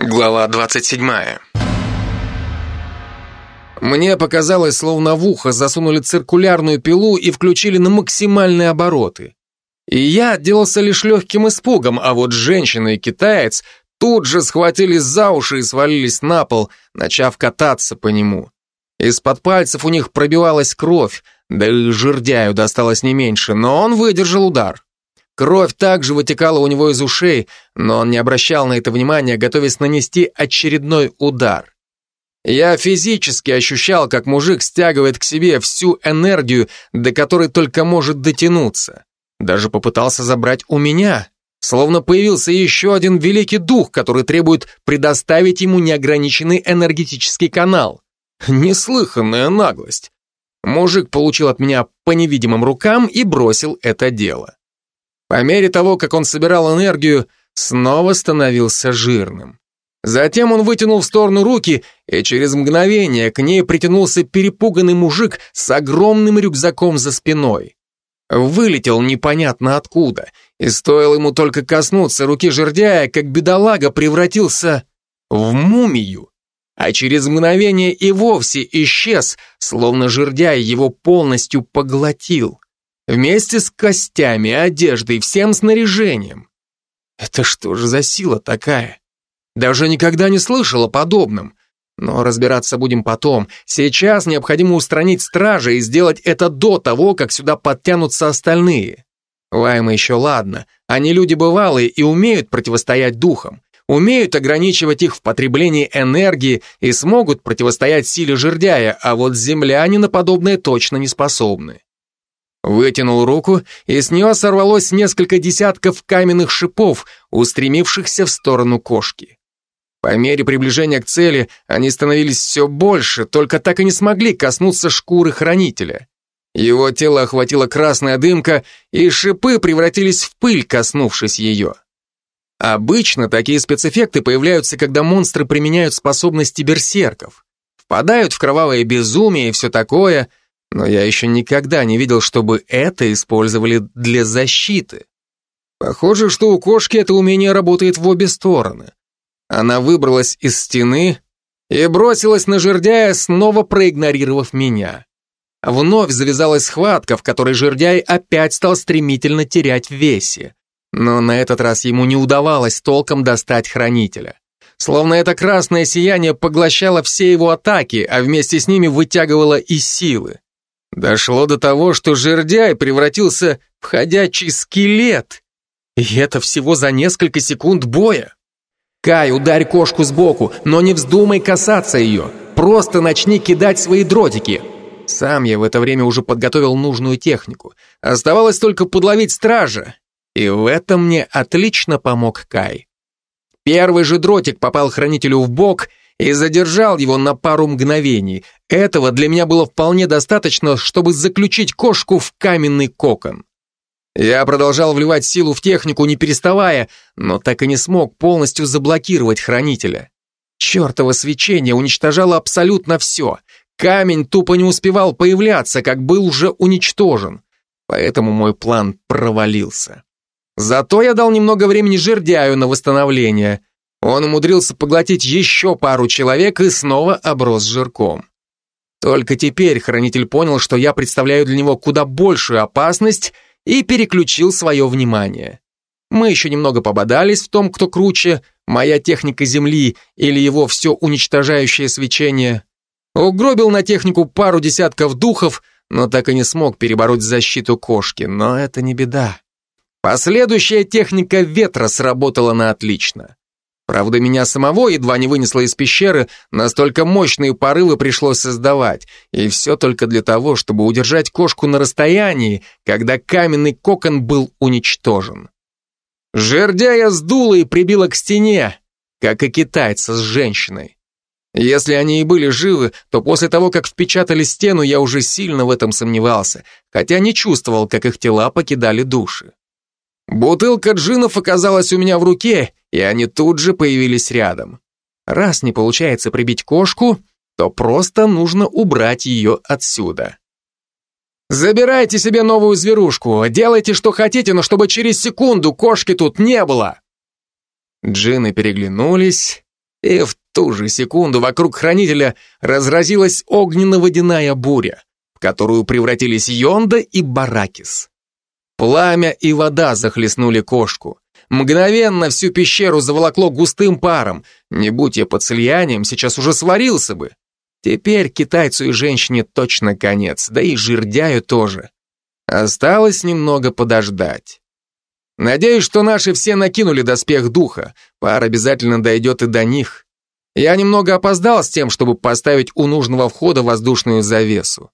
Глава 27. Мне показалось, словно в ухо засунули циркулярную пилу и включили на максимальные обороты. И я отделался лишь легким испугом, а вот женщина и китаец тут же схватились за уши и свалились на пол, начав кататься по нему. Из-под пальцев у них пробивалась кровь, да и жердяю досталось не меньше, но он выдержал удар. Кровь также вытекала у него из ушей, но он не обращал на это внимания, готовясь нанести очередной удар. Я физически ощущал, как мужик стягивает к себе всю энергию, до которой только может дотянуться. Даже попытался забрать у меня, словно появился еще один великий дух, который требует предоставить ему неограниченный энергетический канал. Неслыханная наглость. Мужик получил от меня по невидимым рукам и бросил это дело. По мере того, как он собирал энергию, снова становился жирным. Затем он вытянул в сторону руки, и через мгновение к ней притянулся перепуганный мужик с огромным рюкзаком за спиной. Вылетел непонятно откуда, и стоило ему только коснуться руки жердяя, как бедолага превратился в мумию, а через мгновение и вовсе исчез, словно жердяй его полностью поглотил. Вместе с костями, одеждой, всем снаряжением. Это что же за сила такая? Даже никогда не слышал о подобном. Но разбираться будем потом. Сейчас необходимо устранить стража и сделать это до того, как сюда подтянутся остальные. Лайма еще ладно. Они люди бывалые и умеют противостоять духам. Умеют ограничивать их в потреблении энергии и смогут противостоять силе жердяя, а вот земляне на подобное точно не способны. Вытянул руку, и с нее сорвалось несколько десятков каменных шипов, устремившихся в сторону кошки. По мере приближения к цели они становились все больше, только так и не смогли коснуться шкуры хранителя. Его тело охватила красная дымка, и шипы превратились в пыль, коснувшись ее. Обычно такие спецэффекты появляются, когда монстры применяют способности берсерков. Впадают в кровавое безумие и все такое, но я еще никогда не видел, чтобы это использовали для защиты. Похоже, что у кошки это умение работает в обе стороны. Она выбралась из стены и бросилась на жердяя, снова проигнорировав меня. Вновь завязалась схватка, в которой жердяй опять стал стремительно терять в весе. Но на этот раз ему не удавалось толком достать хранителя. Словно это красное сияние поглощало все его атаки, а вместе с ними вытягивало и силы. Дошло до того, что жердяй превратился в ходячий скелет. И это всего за несколько секунд боя. Кай, ударь кошку сбоку, но не вздумай касаться ее. Просто начни кидать свои дротики. Сам я в это время уже подготовил нужную технику. Оставалось только подловить стража. И в этом мне отлично помог Кай. Первый же дротик попал хранителю в бок, и задержал его на пару мгновений. Этого для меня было вполне достаточно, чтобы заключить кошку в каменный кокон. Я продолжал вливать силу в технику, не переставая, но так и не смог полностью заблокировать хранителя. Чертово свечение уничтожало абсолютно все. Камень тупо не успевал появляться, как был уже уничтожен. Поэтому мой план провалился. Зато я дал немного времени жердяю на восстановление. Он умудрился поглотить еще пару человек и снова оброс жирком. Только теперь хранитель понял, что я представляю для него куда большую опасность и переключил свое внимание. Мы еще немного пободались в том, кто круче, моя техника Земли или его все уничтожающее свечение. Угробил на технику пару десятков духов, но так и не смог перебороть защиту кошки, но это не беда. Последующая техника ветра сработала на отлично. Правда, меня самого едва не вынесло из пещеры, настолько мощные порывы пришлось создавать, и все только для того, чтобы удержать кошку на расстоянии, когда каменный кокон был уничтожен. Жердяя сдула и прибила к стене, как и китайца с женщиной. Если они и были живы, то после того, как впечатали стену, я уже сильно в этом сомневался, хотя не чувствовал, как их тела покидали души. Бутылка джинов оказалась у меня в руке, и они тут же появились рядом. Раз не получается прибить кошку, то просто нужно убрать ее отсюда. «Забирайте себе новую зверушку, делайте, что хотите, но чтобы через секунду кошки тут не было!» Джины переглянулись И в ту же секунду вокруг хранителя разразилась огненно-водяная буря, в которую превратились Йонда и Баракис. Пламя и вода захлестнули кошку. Мгновенно всю пещеру заволокло густым паром. Не будь я под слиянием, сейчас уже сварился бы. Теперь китайцу и женщине точно конец, да и жердяю тоже. Осталось немного подождать. Надеюсь, что наши все накинули доспех духа. Пар обязательно дойдет и до них. Я немного опоздал с тем, чтобы поставить у нужного входа воздушную завесу.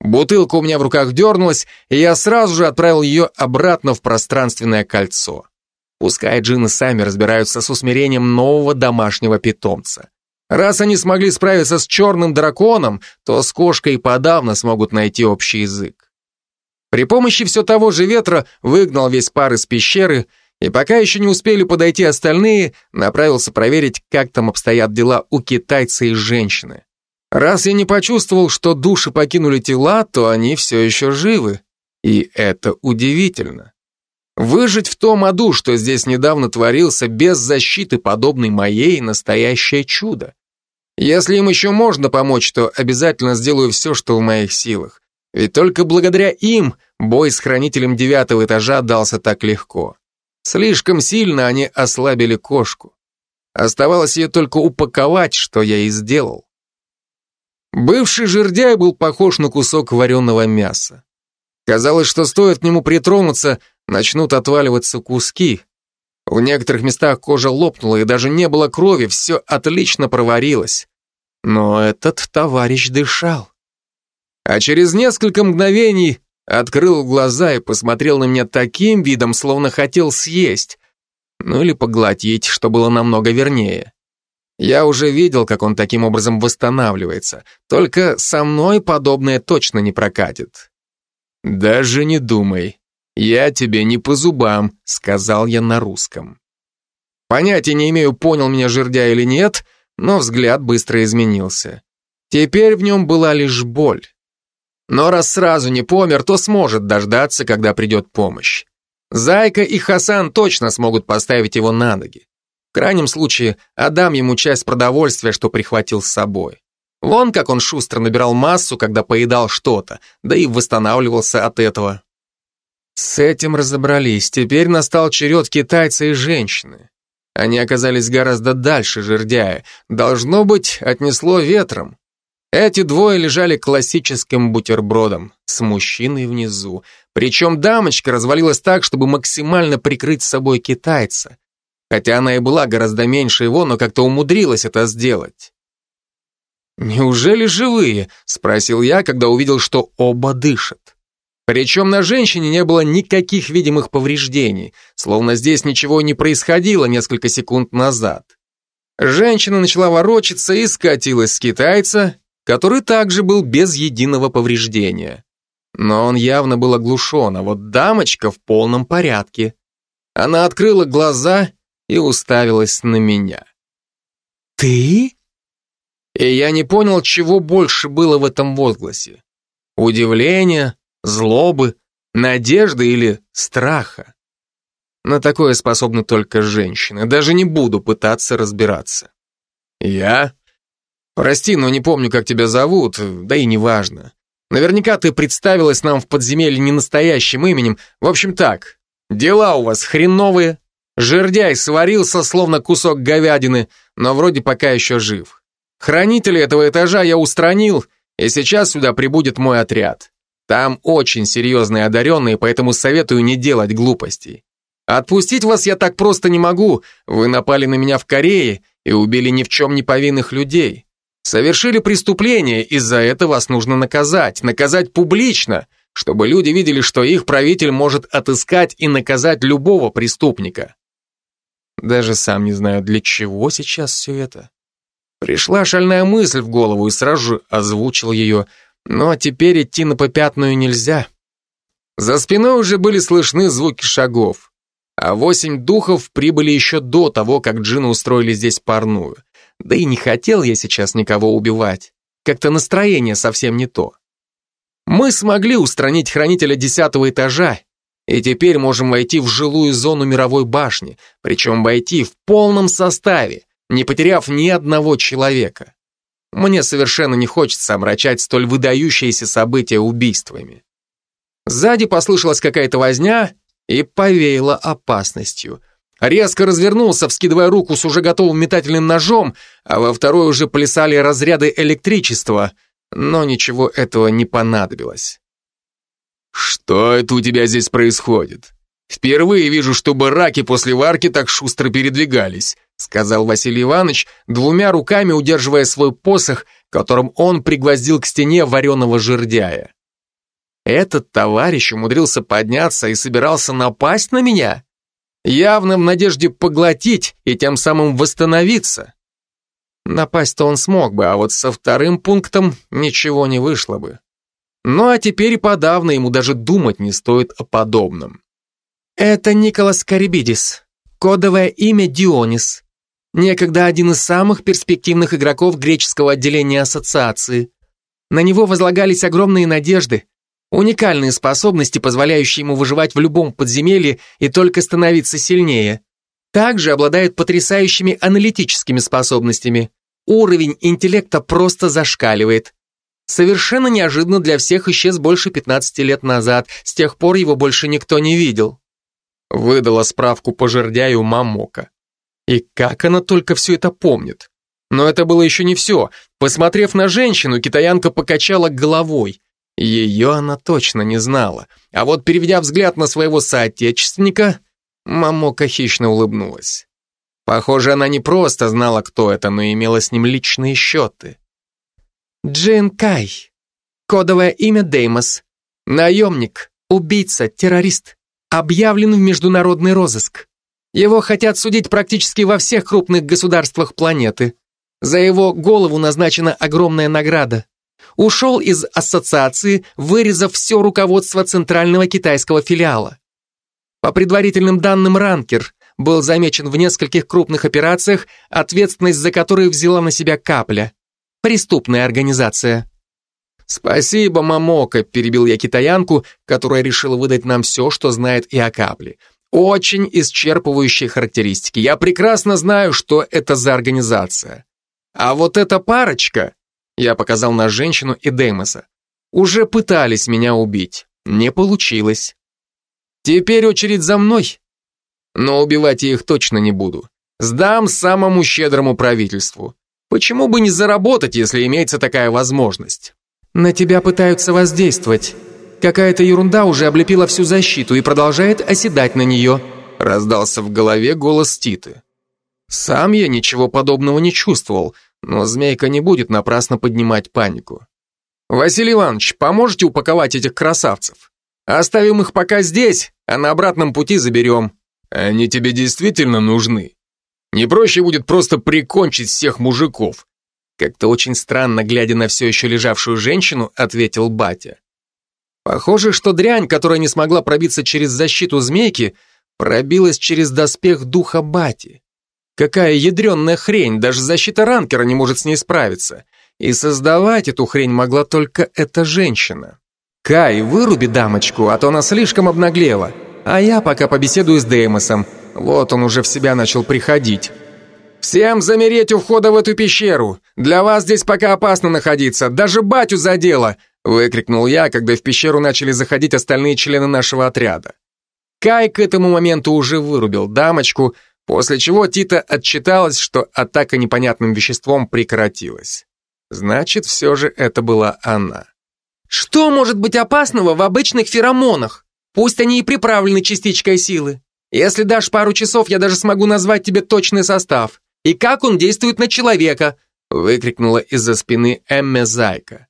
Бутылка у меня в руках дернулась, и я сразу же отправил ее обратно в пространственное кольцо. Пускай джинны сами разбираются с усмирением нового домашнего питомца. Раз они смогли справиться с черным драконом, то с кошкой подавно смогут найти общий язык. При помощи все того же ветра выгнал весь пар из пещеры, и пока еще не успели подойти остальные, направился проверить, как там обстоят дела у китайца и женщины. Раз я не почувствовал, что души покинули тела, то они все еще живы. И это удивительно. Выжить в том аду, что здесь недавно творился, без защиты, подобной моей, настоящее чудо. Если им еще можно помочь, то обязательно сделаю все, что в моих силах. Ведь только благодаря им бой с хранителем девятого этажа дался так легко. Слишком сильно они ослабили кошку. Оставалось ее только упаковать, что я и сделал. Бывший жердяй был похож на кусок вареного мяса. Казалось, что стоит к нему притронуться, начнут отваливаться куски. В некоторых местах кожа лопнула, и даже не было крови, все отлично проварилось. Но этот товарищ дышал. А через несколько мгновений открыл глаза и посмотрел на меня таким видом, словно хотел съесть. Ну или поглотить, что было намного вернее. Я уже видел, как он таким образом восстанавливается, только со мной подобное точно не прокатит. «Даже не думай. Я тебе не по зубам», — сказал я на русском. Понятия не имею, понял меня жердя или нет, но взгляд быстро изменился. Теперь в нем была лишь боль. Но раз сразу не помер, то сможет дождаться, когда придет помощь. Зайка и Хасан точно смогут поставить его на ноги. В крайнем случае, отдам ему часть продовольствия, что прихватил с собой. Вон как он шустро набирал массу, когда поедал что-то, да и восстанавливался от этого. С этим разобрались. Теперь настал черед китайца и женщины. Они оказались гораздо дальше жердяя. Должно быть, отнесло ветром. Эти двое лежали классическим бутербродом с мужчиной внизу. Причем дамочка развалилась так, чтобы максимально прикрыть собой китайца. Хотя она и была гораздо меньше его, но как-то умудрилась это сделать. «Неужели живые?» — спросил я, когда увидел, что оба дышат. Причем на женщине не было никаких видимых повреждений, словно здесь ничего не происходило несколько секунд назад. Женщина начала ворочаться и скатилась с китайца, который также был без единого повреждения. Но он явно был оглушен, а вот дамочка в полном порядке. Она открыла глаза и уставилась на меня. «Ты?» И я не понял, чего больше было в этом возгласе. Удивления, злобы, надежды или страха. На такое способны только женщины. Даже не буду пытаться разбираться. Я Прости, но не помню, как тебя зовут, да и неважно. Наверняка ты представилась нам в подземелье не настоящим именем. В общем так, дела у вас хреновые. Жердяй сварился, словно кусок говядины, но вроде пока еще жив. Хранителя этого этажа я устранил, и сейчас сюда прибудет мой отряд. Там очень серьезные одаренные, поэтому советую не делать глупостей. Отпустить вас я так просто не могу. Вы напали на меня в Корее и убили ни в чем не повинных людей. Совершили преступление, из-за этого вас нужно наказать, наказать публично, чтобы люди видели, что их правитель может отыскать и наказать любого преступника. Даже сам не знаю, для чего сейчас все это. Пришла шальная мысль в голову и сразу же озвучил ее, но теперь идти на попятную нельзя. За спиной уже были слышны звуки шагов, а восемь духов прибыли еще до того, как джины устроили здесь парную. Да и не хотел я сейчас никого убивать. Как-то настроение совсем не то. Мы смогли устранить хранителя десятого этажа, и теперь можем войти в жилую зону мировой башни, причем войти в полном составе, не потеряв ни одного человека. Мне совершенно не хочется омрачать столь выдающиеся события убийствами. Сзади послышалась какая-то возня и повеяло опасностью. Резко развернулся, вскидывая руку с уже готовым метательным ножом, а во второй уже плясали разряды электричества, но ничего этого не понадобилось. «Что это у тебя здесь происходит? Впервые вижу, чтобы раки после варки так шустро передвигались», сказал Василий Иванович, двумя руками удерживая свой посох, которым он пригвоздил к стене вареного жердяя. Этот товарищ умудрился подняться и собирался напасть на меня? Явно в надежде поглотить и тем самым восстановиться. Напасть-то он смог бы, а вот со вторым пунктом ничего не вышло бы. Ну а теперь и подавно ему даже думать не стоит о подобном. Это Николас Карибидис, кодовое имя Дионис. Некогда один из самых перспективных игроков греческого отделения ассоциации. На него возлагались огромные надежды, уникальные способности, позволяющие ему выживать в любом подземелье и только становиться сильнее. Также обладает потрясающими аналитическими способностями. Уровень интеллекта просто зашкаливает. Совершенно неожиданно для всех исчез больше 15 лет назад, с тех пор его больше никто не видел. Выдала справку по жердяю Мамока. И как она только все это помнит. Но это было еще не все. Посмотрев на женщину, китаянка покачала головой. Ее она точно не знала. А вот переведя взгляд на своего соотечественника, Мамока хищно улыбнулась. Похоже, она не просто знала, кто это, но имела с ним личные счеты. Джин Кай. Кодовое имя Деймос. Наемник, убийца, террорист. Объявлен в международный розыск. Его хотят судить практически во всех крупных государствах планеты. За его голову назначена огромная награда. Ушел из ассоциации, вырезав все руководство центрального китайского филиала. По предварительным данным, ранкер был замечен в нескольких крупных операциях, ответственность за которые взяла на себя капля. Преступная организация. «Спасибо, Мамока», — перебил я китаянку, которая решила выдать нам все, что знает и о капле. «Очень исчерпывающие характеристики. Я прекрасно знаю, что это за организация. А вот эта парочка...» Я показал на женщину и Деймоса. «Уже пытались меня убить. Не получилось. Теперь очередь за мной. Но убивать я их точно не буду. Сдам самому щедрому правительству. Почему бы не заработать, если имеется такая возможность? На тебя пытаются воздействовать. Какая-то ерунда уже облепила всю защиту и продолжает оседать на нее. Раздался в голове голос Титы. Сам я ничего подобного не чувствовал, но змейка не будет напрасно поднимать панику. Василий Иванович, поможете упаковать этих красавцев? Оставим их пока здесь, а на обратном пути заберем. Они тебе действительно нужны? Не проще будет просто прикончить всех мужиков. Как-то очень странно, глядя на все еще лежавшую женщину, ответил батя. Похоже, что дрянь, которая не смогла пробиться через защиту змейки, пробилась через доспех духа бати. Какая ядренная хрень, даже защита ранкера не может с ней справиться. И создавать эту хрень могла только эта женщина. Кай, выруби дамочку, а то она слишком обнаглела. А я пока побеседую с Деймосом. Вот он уже в себя начал приходить. «Всем замереть у входа в эту пещеру! Для вас здесь пока опасно находиться, даже батю задело!» Выкрикнул я, когда в пещеру начали заходить остальные члены нашего отряда. Кай к этому моменту уже вырубил дамочку, после чего Тита отчиталась, что атака непонятным веществом прекратилась. Значит, все же это была она. «Что может быть опасного в обычных феромонах? Пусть они и приправлены частичкой силы. Если дашь пару часов, я даже смогу назвать тебе точный состав. И как он действует на человека!» выкрикнула из-за спины Эмме Зайка.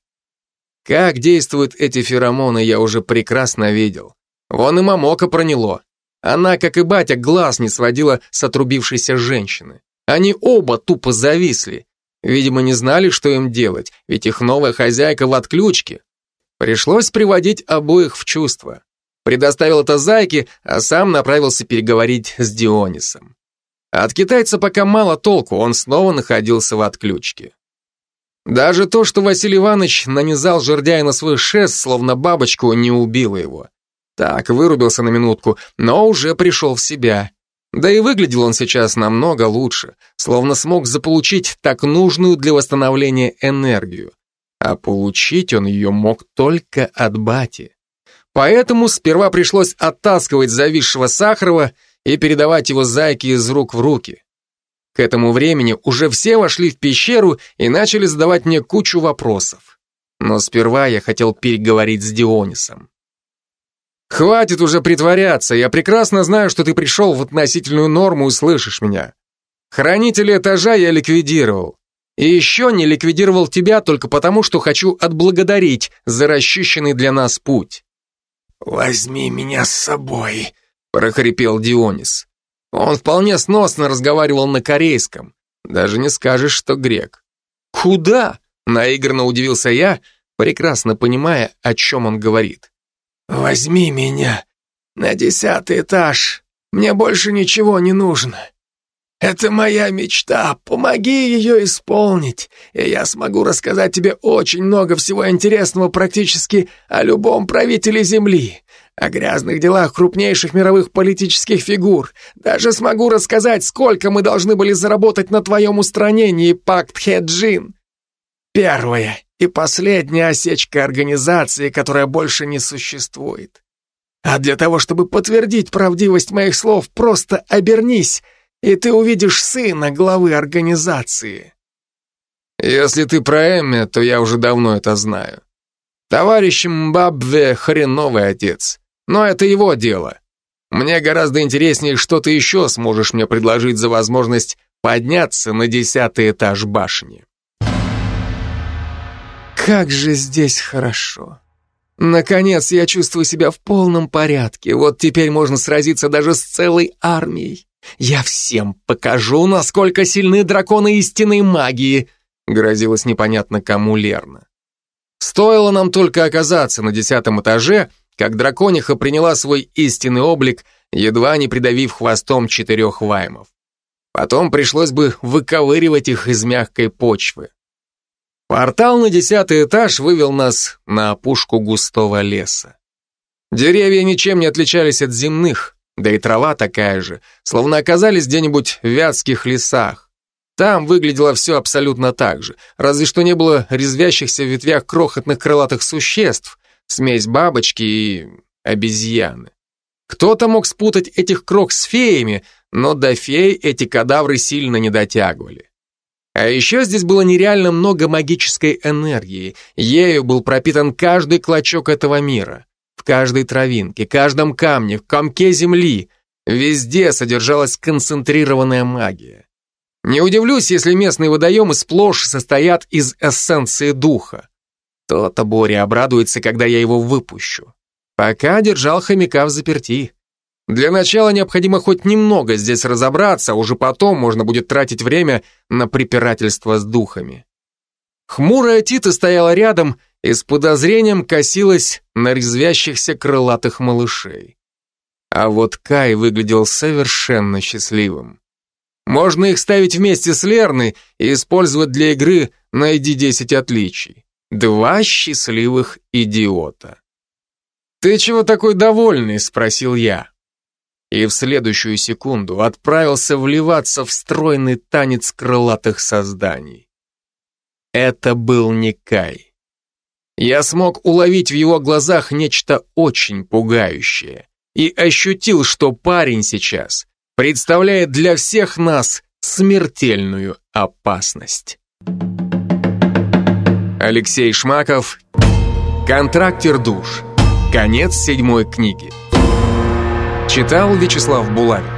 Как действуют эти феромоны, я уже прекрасно видел. Вон и Мамока проняло. Она, как и батя, глаз не сводила с отрубившейся женщины. Они оба тупо зависли. Видимо, не знали, что им делать, ведь их новая хозяйка в отключке. Пришлось приводить обоих в чувство предоставил это Зайке, а сам направился переговорить с Дионисом. От китайца пока мало толку, он снова находился в отключке. Даже то, что Василий Иванович нанизал жердяя на свой шест, словно бабочку, не убило его. Так, вырубился на минутку, но уже пришел в себя. Да и выглядел он сейчас намного лучше, словно смог заполучить так нужную для восстановления энергию. А получить он ее мог только от бати. Поэтому сперва пришлось оттаскивать зависшего Сахарова и передавать его зайки из рук в руки. К этому времени уже все вошли в пещеру и начали задавать мне кучу вопросов. Но сперва я хотел переговорить с Дионисом. «Хватит уже притворяться, я прекрасно знаю, что ты пришел в относительную норму и слышишь меня. Хранителя этажа я ликвидировал. И еще не ликвидировал тебя только потому, что хочу отблагодарить за расчищенный для нас путь». «Возьми меня с собой», — прохрипел Дионис. Он вполне сносно разговаривал на корейском. Даже не скажешь, что грек. «Куда?» — наигранно удивился я, прекрасно понимая, о чем он говорит. «Возьми меня на десятый этаж. Мне больше ничего не нужно. Это моя мечта. Помоги ее исполнить, и я смогу рассказать тебе очень много всего интересного практически о любом правителе Земли, о грязных делах крупнейших мировых политических фигур. Даже смогу рассказать, сколько мы должны были заработать на твоем устранении, пакт Хеджин. Первое и последняя осечка организации, которая больше не существует. А для того, чтобы подтвердить правдивость моих слов, просто обернись, и ты увидишь сына главы организации. Если ты про Эмми, то я уже давно это знаю. Товарищ Мбабве хреновый отец, но это его дело. Мне гораздо интереснее, что ты еще сможешь мне предложить за возможность подняться на десятый этаж башни. Как же здесь хорошо. Наконец я чувствую себя в полном порядке. Вот теперь можно сразиться даже с целой армией. Я всем покажу, насколько сильны драконы истинной магии, грозилась непонятно кому Лерна. Стоило нам только оказаться на десятом этаже, как дракониха приняла свой истинный облик, едва не придавив хвостом четырех ваймов. Потом пришлось бы выковыривать их из мягкой почвы. Портал на десятый этаж вывел нас на опушку густого леса. Деревья ничем не отличались от земных, да и трава такая же, словно оказались где-нибудь в вятских лесах. Там выглядело все абсолютно так же, разве что не было резвящихся в ветвях крохотных крылатых существ, смесь бабочки и обезьяны. Кто-то мог спутать этих крох с феями, но до фей эти кадавры сильно не дотягивали. А еще здесь было нереально много магической энергии. Ею был пропитан каждый клочок этого мира. В каждой травинке, каждом камне, в комке земли. Везде содержалась концентрированная магия. Не удивлюсь, если местные водоемы сплошь состоят из эссенции духа. То-то Боря обрадуется, когда я его выпущу. Пока держал хомяка в заперти. Для начала необходимо хоть немного здесь разобраться, а уже потом можно будет тратить время на препирательство с духами. Хмурая Тита стояла рядом и с подозрением косилась на резвящихся крылатых малышей. А вот Кай выглядел совершенно счастливым. Можно их ставить вместе с Лерной и использовать для игры «Найди 10 отличий». Два счастливых идиота. «Ты чего такой довольный?» – спросил я и в следующую секунду отправился вливаться в стройный танец крылатых созданий. Это был не Кай. Я смог уловить в его глазах нечто очень пугающее и ощутил, что парень сейчас представляет для всех нас смертельную опасность. Алексей Шмаков «Контрактер душ». Конец седьмой книги. Читал Вячеслав Булавин.